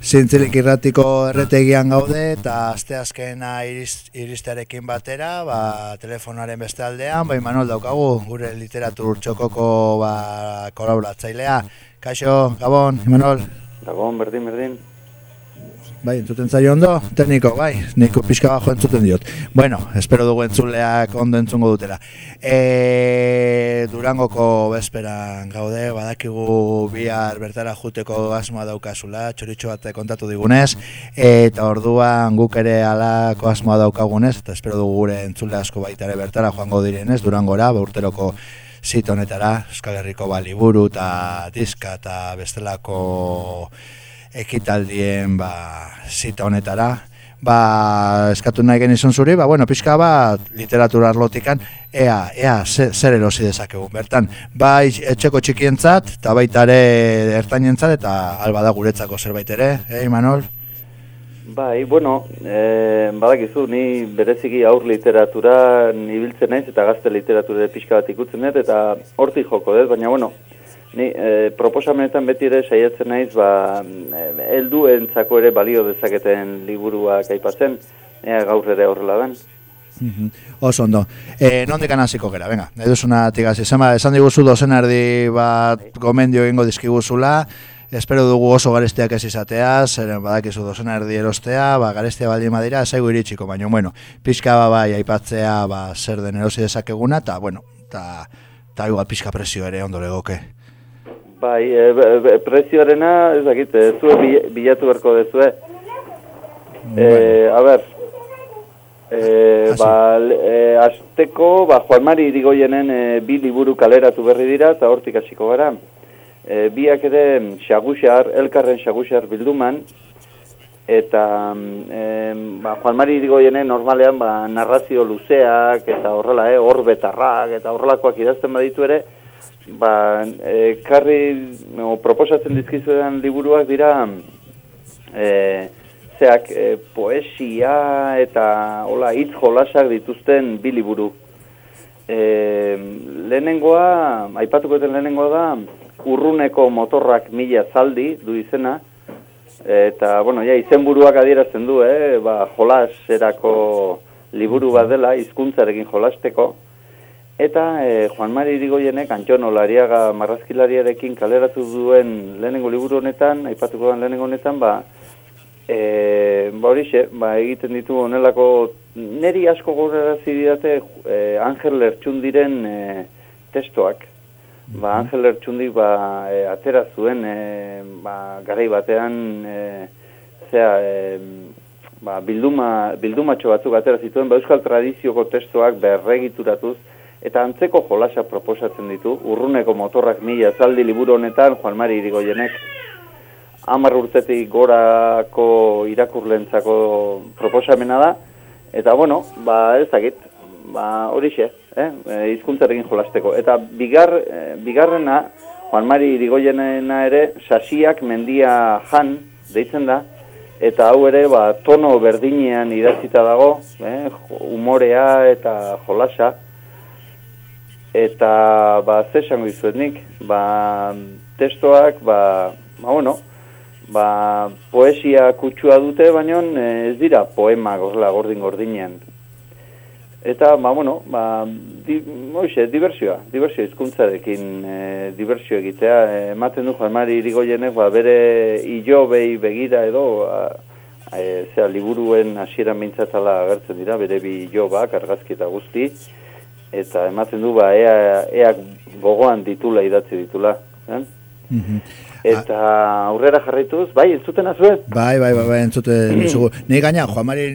Zintzilik irratiko erretegian gaude eta asteazkena iriz, iristearekin batera, ba, telefonaren beste aldean, bai Manol daukagu, gure literatur txokoko ba, kolaboratzailea. Kaixo, Gabon, Manol. Gabon, berdin, berdin. Bai, entzuten zaio ondo, tekniko, bai, niko pixka bajo entzuten diot. Bueno, espero dugu entzuleak ondo entzungo dutela. E, Durangoko bezperan gaude, badakigu bihar bertara juteko asmoa daukazula, txoritxo bat kontatu digunez, eta orduan guk ere alako asmoa daukagunez, eta espero dugu gure entzule asko baitare bertara joango direnez, Durangora, ba urteroko zit honetara, Euskal Herriko baliburu eta diska eta bestelako ekitaldien ba, zita honetara. Ba, eskatu nahi genizun zuri, ba, bueno, pixka bat literatura arlotikan, ea, ea, zer erosi dezakegu. Bertan, bai etxeko txikientzat, eta baita ere ertainentzat, eta alba da guretzako zerbait ere, eh, Imanol? Bai, bueno, e, badakizu, ni bereziki aur literatura nibiltzen naiz, eta gazte literatura pixka bat ikutzen dut, eta hortik joko dut, baina, bueno, Ni e, proposamenetan beti ere saiatzen naiz, ba, heldu entzako ere balio dezaketen liburuak aipatzen, ea gaur ere horrela den. Mm Oso ondo. E, Nondik anaziko gera, venga, nahi duzuna tigazi. Zema, esan diguzu dozen erdi bat gomendio egingo dizkiguzula, espero dugu oso garestiak ez izatea, zeren badakizu dozen erdi erostea, ba, garestia baldin badira, zaigu iritsiko, baina, bueno, pixka ba, bai, aipatzea, ba, zer den erosi dezakeguna, eta, bueno, eta, eta igual pixka presio ere ondo legoke. Bai, e, prezioarena, ez dakit, e, zue bilatu berko dezue. E, a ber, e, ba, e, azteko, ba, Juan Mari irigoienen e, bi liburu kaleratu berri dira, eta hortik hasiko gara. E, biak ere xaguxar, elkarren xaguxar bilduman, eta e, ba, Juan Mari irigoienen normalean ba, narrazio luzeak, eta horrela, e, horbetarrak, eta horrelakoak idazten baditu ere, ba, e, karri, no, proposatzen dizkizuetan liburuak dira, e, zeak, e, poesia eta hola, hitz jolasak dituzten bi liburu. E, lehenengoa, aipatuko eten lehenengoa da, urruneko motorrak mila zaldi du izena, eta, bueno, ja, izenburuak adierazten du, eh, ba, jolaserako liburu bat dela, hizkuntzarekin jolasteko, Eta e, Juan Mari Irigoyenek Antxono Lariaga marrazkilariarekin kaleratu duen lehenengo liburu honetan, aipatuko den lehenengo honetan, ba, e, ba horixe, ba, egiten ditu honelako, neri asko gorera zididate e, Angel Lertxundiren e, testoak. Ba, Angel Lertxundi ba, e, atera zuen, e, ba, garai batean, e, zera, e, ba, bilduma, bildumatxo batzuk atera zituen, ba, euskal tradizioko testoak berregituratuz, eta antzeko jolasa proposatzen ditu, urruneko motorrak mila zaldi liburu honetan, Juan Mari irigoienek, amar urtetik gorako irakurlentzako proposamena da, eta bueno, ba ez dakit, ba horixe, eh? E, izkuntzarekin jolasteko. Eta bigar, e, bigarrena, Juan Mari irigoienena ere, sasiak mendia jan, deitzen da, eta hau ere, ba, tono berdinean idatzita dago, eh? umorea eta jolasa, eta ba ze esango dizuet nik? Ba testoak ba ba bueno ba poesia kutsua dute baino ez dira poema gorla gordin gordinean. Eta ba bueno ba di, moixe, diversioa diversio hizkuntzarekin e, diversio egitea. Ematen du Juan Mari Irigoyenek ba bere ilobei begira edo e, zera liburuen hasiera mintzatala agertzen dira bere bi ilobak argazki eta guzti eta ematen du ba ea, ea gogoan ditula idatzi ditula. Eh? Mm Eta aurrera jarraituz, bai, entzuten azue? Bai, bai, bai, bai entzuten mm. Ni gaina, Juan Mari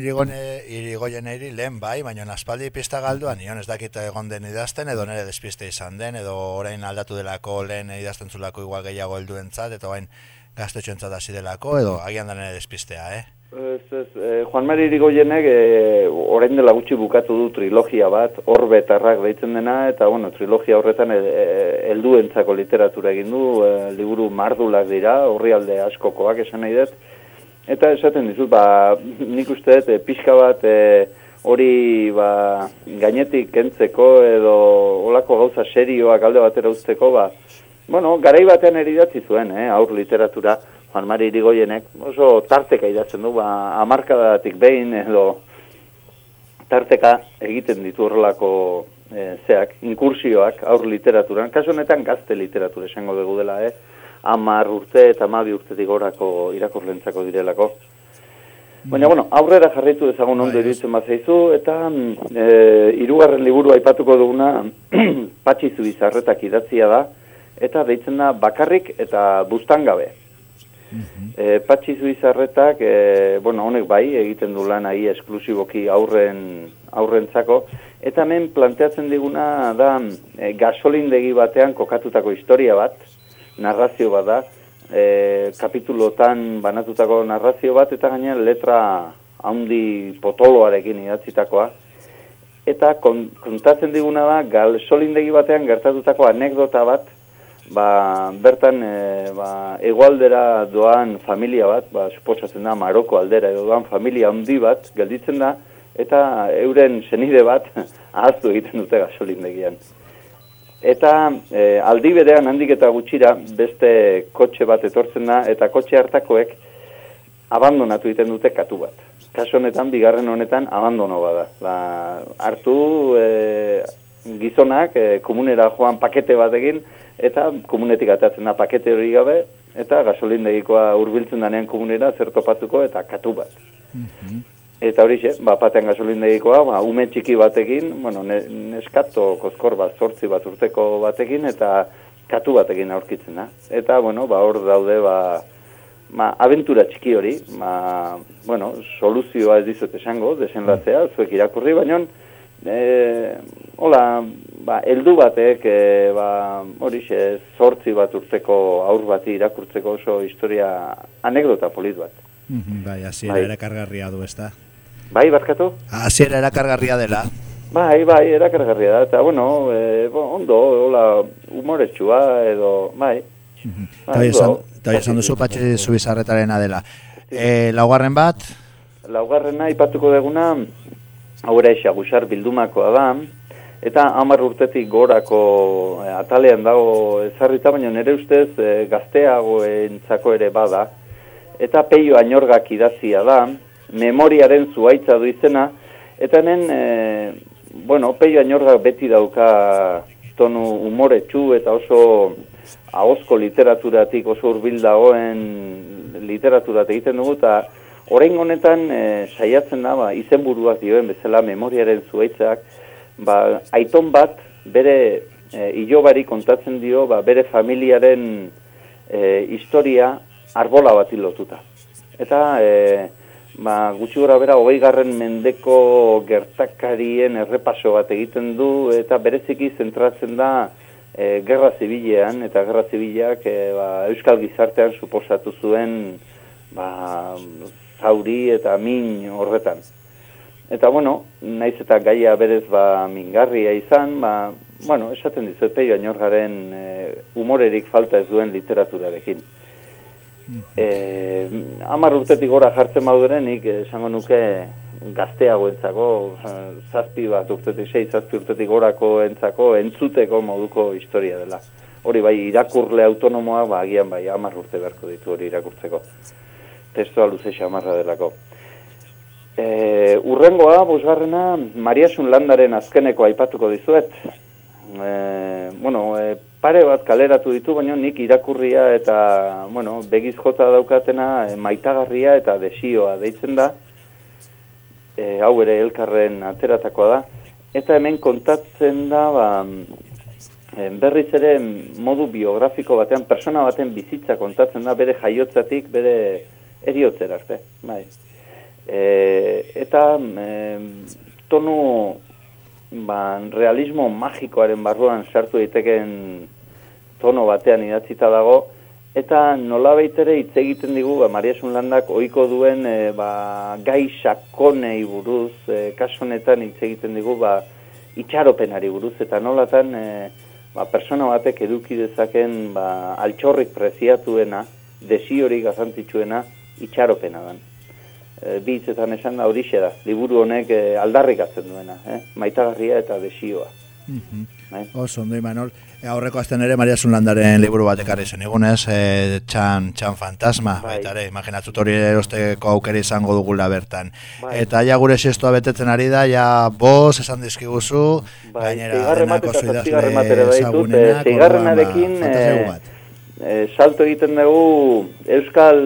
irigoien eri lehen, bai, baina aspaldi pista galduan, nion ez dakita egon den idazten, edo nere despiste izan den, edo orain aldatu delako lehen idazten zulako igual gehiago helduentzat, eta bain gaztetxoentzat hasi delako, edo agian da nere despistea, eh? Ez, ez, eh, Juan Mari Irigoyenek eh, orain dela gutxi bukatu du trilogia bat, orbetarrak deitzen dena, eta bueno, trilogia horretan eh, eh, helduentzako literatura egin du, eh, liburu mardulak dira, horri alde askokoak esan nahi dut, eta esaten dizut, ba, nik uste dut, pixka bat hori ba, gainetik kentzeko edo olako gauza serioak alde batera usteko, ba, bueno, garai batean eridatzi zuen, eh, aur literatura, Juan Mari Irigoyenek, oso tarteka idatzen du, ba, amarkadatik behin edo tarteka egiten ditu horrelako e, zeak, inkursioak aur literaturan, kasu honetan gazte literatura esango dugu dela, eh? Amar urte eta amabi urtetik gorako irakurlentzako direlako. Baina, bueno, aurrera jarraitu ezagun ondo bai, iruditzen bat zaizu, eta e, irugarren liburu aipatuko duguna patxizu izarretak idatzia da, eta deitzen da bakarrik eta bustan gabe. E, patxizu izarretak, e, bueno, honek bai, egiten du lan ahi esklusiboki aurren, aurrentzako, eta hemen planteatzen diguna da e, gasolindegi batean kokatutako historia bat, narrazio bat da, e, kapitulotan banatutako narrazio bat, eta gaina letra handi potoloarekin idatzitakoa. Eta kontatzen diguna da, gal solindegi batean gertatutako anekdota bat, ba, bertan e, ba, egualdera doan familia bat, ba, suposatzen da Maroko aldera edo doan familia handi bat, gelditzen da, eta euren senide bat ahaztu egiten dute gasolindegian. Eta e, aldi berean handik eta gutxira beste kotxe bat etortzen da, eta kotxe hartakoek abandonatu egiten dute katu bat. Kaso honetan, bigarren honetan, abandono bada. Ba, hartu e, gizonak e, komunera joan pakete bat egin, eta komunetik atatzen da pakete hori gabe, eta gasolindegikoa hurbiltzen danean komunera zer topatuko eta katu bat. Mm Eta hori xe, ba, patean gasolindegikoa, ba, ume txiki batekin, bueno, neskato kozkor bat, sortzi bat urteko batekin, eta katu batekin aurkitzen da. Eta, bueno, ba, hor daude, ba, ma, aventura txiki hori, ma, bueno, soluzioa ez dizut esango, desenlazea, zuek irakurri, baina, e, hola, ba, eldu batek, e, ba, hori xe, sortzi bat urteko aur bati irakurtzeko oso historia anekdota polit bat. Bai, hasi bai. erakargarria du, ez da? Bai, barkatu? Aziera erakargarria dela. Bai, bai, erakargarria da, eta, bueno, e, ondo, hola, humoretsua, edo, bai. Eta bai, esan duzu patxe zubizarretaren adela. E, laugarren bat? Laugarren nahi patuko deguna, eixia gusar bildumakoa da, eta hamar urtetik gorako e, atalean dago ezarrita, baina nire ustez e, gazteagoentzako ere bada, eta peio ainorgak idazia da, memoriaren zuaitza du izena, eta hemen, e, bueno, peio ainorgak beti dauka tonu umore txu eta oso ahozko literaturatik oso urbil dagoen literaturat egiten dugu, eta orain honetan e, saiatzen da, ba, izenburuak dioen bezala memoriaren zuaitzak, ba, aiton bat bere e, ilobari kontatzen dio, ba, bere familiaren e, historia arbola bat lotuta. Eta e, ba, gutxi gora bera, hogei garren mendeko gertakarien errepaso bat egiten du, eta bereziki zentratzen da e, gerra zibilean, eta gerra zibileak e, ba, euskal gizartean suposatu zuen ba, zauri eta min horretan. Eta bueno, naiz eta gaia berez ba, mingarria izan, ba, bueno, esaten dizuet peio ainorgaren e, umorerik falta ez duen literaturarekin. E, amar urtetik gora jartzen baudurenik, esango nuke gazteago entzako, zazpi bat urtetik, sei zazpi urtetik gorako entzako, entzuteko moduko historia dela. Hori bai, irakurle autonomoa, ba, agian bai, amar urte beharko ditu hori irakurtzeko. Testoa luze xamarra delako. E, urrengoa, bosgarrena, Mariasun landaren azkeneko aipatuko dizuet. E, bueno, e, pare bat kaleratu ditu, baina nik irakurria eta, bueno, begiz jota daukatena e, maitagarria eta desioa deitzen da, e, hau ere elkarren ateratakoa da, eta hemen kontatzen da, ba, e, berriz ere modu biografiko batean, persona baten bizitza kontatzen da, bere jaiotzatik, bere eriotzera arte, bai. E, eta e, tonu ba, realismo magikoaren barruan sartu daiteken tono batean idatzita dago, eta nola baitere hitz egiten digu, ba, Maria Sunlandak oiko duen e, ba, gai sakonei buruz, e, kasonetan hitz egiten digu, ba, itxaropenari buruz, eta nolatan e, ba, persona batek eduki dezaken ba, altxorrik preziatuena, desiorik gazantitzuena, itxaropena dan. E, Bitzetan esan da hori da, liburu honek e, aldarrik duena, eh? maitagarria eta desioa. Mm Bai. Oso, ondo, Imanol. E, aurreko azten ere, Maria Zunlandaren liburu bat ekarri zen egunez, e, txan, txan fantasma, Bai. baita ere, imaginatzut hori erosteko aukera izango dugula bertan. Bai. Eta ja gure sextoa betetzen ari da, ja bos esan dizkiguzu, Bai, gainera denako eta idazle zazpigarren bat ere baditut, ezagunenak, eh, E, salto egiten dugu Euskal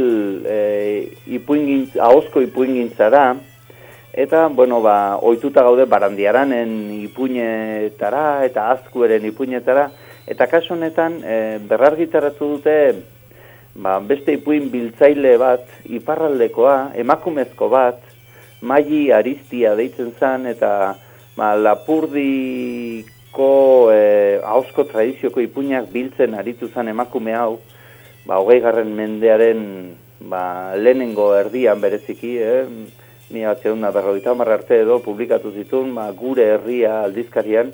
e, ipuingintz, ahozko ipuingintzara eta, bueno, ba, oituta gaude barandiaranen ipuinetara eta azkueren ipuinetara. Eta kasu honetan e, berrargitaratu dute ba, beste ipuin biltzaile bat iparraldekoa, emakumezko bat maili aristia deitzen zen eta ba, lapurdiko e, ahozko tradizioko ipuinak biltzen aritu zen emakume hau, ba, hogei garren mendearen ba, lehenengo erdian bereziki, eh? mi atzeun da berroita arte edo publikatu zituen, ba, gure herria aldizkarian,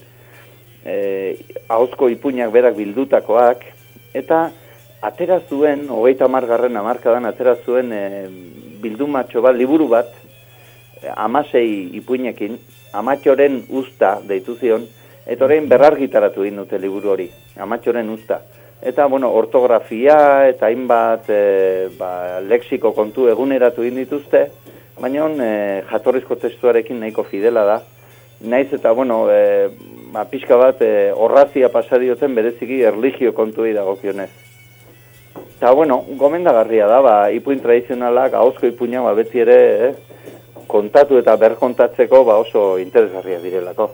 eh, ahozko ipuinak berak bildutakoak, eta atera zuen, hogeita margarren amarkadan atera zuen e, bildumatxo bat, liburu bat, eh, amasei ipuinekin, amatxoren usta deitu zion, eta orain berrargitaratu egin dute liburu hori, amatxoren usta. Eta, bueno, ortografia eta hainbat e, ba, lexiko kontu eguneratu egin dituzte, baina e, jatorrizko testuarekin nahiko fidela da. Naiz eta, bueno, e, ba, pixka bat e, horrazia pasadioten bereziki erligio kontuei dagokionez. Eta, bueno, gomendagarria da, ba, ipuin tradizionalak, ahozko ipuina, ba, beti ere, eh, kontatu eta berkontatzeko, ba, oso interesgarria direlako.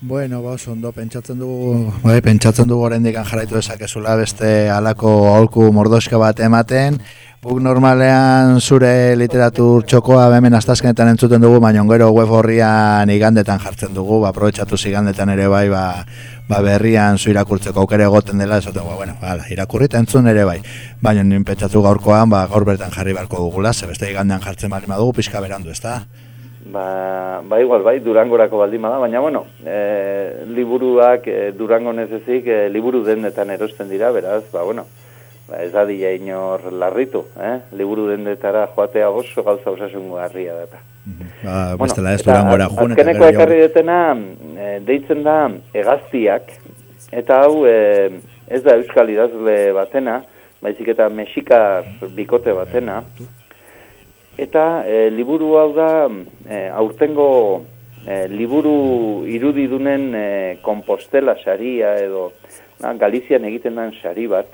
Bueno, ba, ondo, pentsatzen dugu, bai, pentsatzen dugu oraindik jarraitu dezakezula beste halako aholku mordoska bat ematen. Guk normalean zure literatur txokoa hemen astazkenetan entzuten dugu, baina gero web horrian igandetan jartzen dugu, ba, aprobetsatu igandetan ere bai, ba, ba berrian zu irakurtzeko aukera egoten dela, esaten, ba, bueno, hala, irakurri eta entzun ere bai. Baina nin pentsatu gaurkoan, ba, gaur bertan jarri barko dugula, ze beste igandean jartzen bali badugu, pixka berandu, ezta? Ba, ba igual, bai, durangorako baldin bada, baina, bueno, e, liburuak e, durango nezezik e, liburu dendetan erosten dira, beraz, ba, bueno, ba, ez adila inor larritu, eh? liburu dendetara joatea oso gauza osasungo harria data. Ba, bestela ez durangora eta jun eta azkeneko ekarri detena, e, deitzen da hegaztiak, eta hau e, ez da euskal idazle batena, baizik eta mexikar bikote batena, Eta e, liburu hau da e, aurtengo e, liburu irudidunen e, kompostela saria edo na, Galizian egiten den sari bat.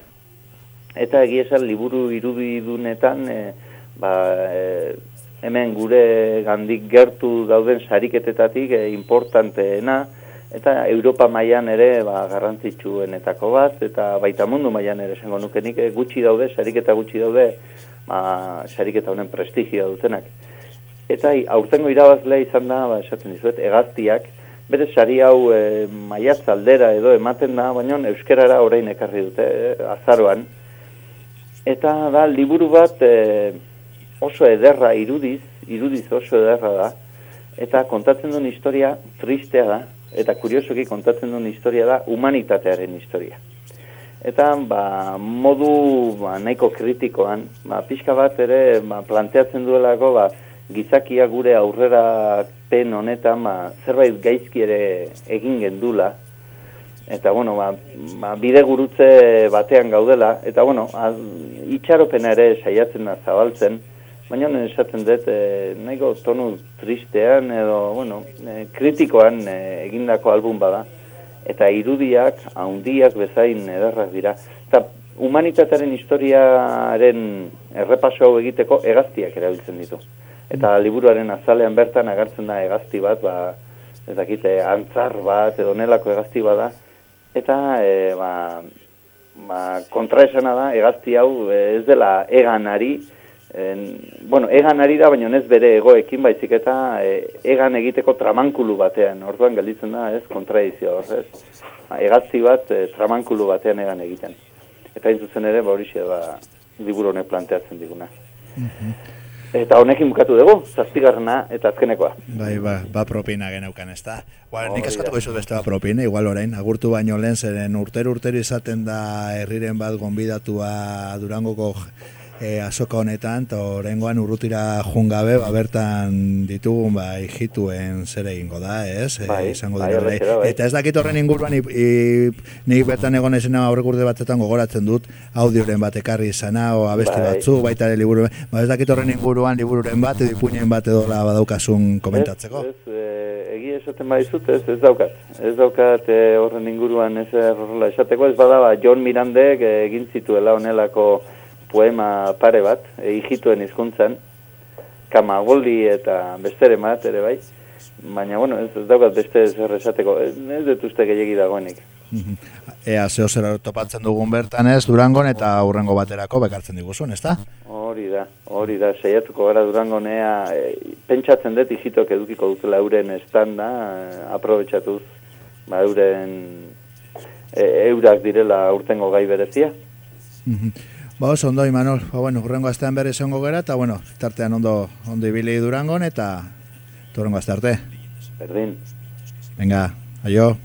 Eta egia esan liburu irudidunetan e, ba, e, hemen gure gandik gertu dauden sariketetatik e, importanteena eta Europa mailan ere ba, garrantzitsuenetako bat eta baita mundu mailan ere esango nukenik e, gutxi daude, sariketa gutxi daude ba, sariketa honen prestigioa dutenak. Eta aurtengo irabazlea izan da, ba, esaten dizuet, egaztiak, bere sari hau e, maiatz aldera edo ematen da, baina euskerara orain ekarri dute, e, azaroan. Eta da, liburu bat e, oso ederra irudiz, irudiz oso ederra da, eta kontatzen duen historia tristea da, eta kuriosoki kontatzen duen historia da humanitatearen historia. Eta ba, modu ba, nahiko kritikoan, ba, pixka bat ere ba, planteatzen duelako ba, gizakia gure aurrera pen honetan ba, zerbait gaizki ere egin gendula, eta bueno, ba, ba, bide gurutze batean gaudela, eta bueno, az, itxaropena ere saiatzen da zabaltzen, baina esaten dut, e, nahiko tonu tristean edo, bueno, e, kritikoan e, egindako album bada, eta irudiak, haundiak bezain ederrak dira. Eta humanitatearen historiaren errepaso hau egiteko egaztiak erabiltzen ditu. Eta liburuaren azalean bertan agertzen da egazti bat, ba, ez dakite, antzar bat, edo nelako egazti bat da. Eta, e, ba, ba, kontraesana da, egazti hau ez dela eganari, En, bueno, egan ari da, baina ez bere egoekin baizik eta e, egan egiteko tramankulu batean, orduan gelditzen da, ez, kontradizio, ez, egazti bat e, tramankulu batean egan egiten. Eta hain zuzen ere, ba horixe, ba, liburu honek planteatzen diguna. Eta honekin bukatu dugu, zazpigarrena eta azkenekoa. Bai, ba, ba propina geneukan, ez da. Ba, nik Hori eskatuko da. izut beste ba propina, igual orain, agurtu baino lehen, zeren urtero urtero izaten da herriren bat gonbidatua durangoko e, azoka honetan, eta horrengoan urrutira jungabe, ba, bertan ditugun, ba, hijituen zer egingo da, ez? E, Bai, izango bai, dira, da, bai. Eta ez dakit horren inguruan, i, i, nik bertan egon esena aurrek urte batetan gogoratzen dut, audioren bat ekarri izana, o abesti Bai. batzu, baita ere liburu, ba, ez dakit horren inguruan libururen bat, edo ipuinen bat edo la badaukasun komentatzeko. Ez, ez e, egia esaten badizut, ez, ez daukat. Ez daukat e, horren inguruan ez horrela esateko, ez badaba John Mirandek e, egin zituela honelako poema pare bat, e, hijituen hizkuntzan, kamagoldi eta bestere bat ere bai, baina, bueno, ez, ez daukat beste zer esateko, ez, dut uste gehiagi dagoenik. Mhm. Ea zeo zer topatzen dugun bertan ez, Durangon eta aurrengo baterako bekartzen diguzun, ezta? Hori da, hori da, saiatuko gara durango nea, e, pentsatzen dut hijitok edukiko dutela euren estanda, aprobetxatuz, ba, euren e, eurak direla urtengo gai berezia. Ba, oso ondo, Imanol. Ba, bueno, urrengo astean bere izango gara, eta, bueno, tartean ondo, ondo ibili Durangon, eta, eta urrengo aste arte. Berdin. Venga, aio.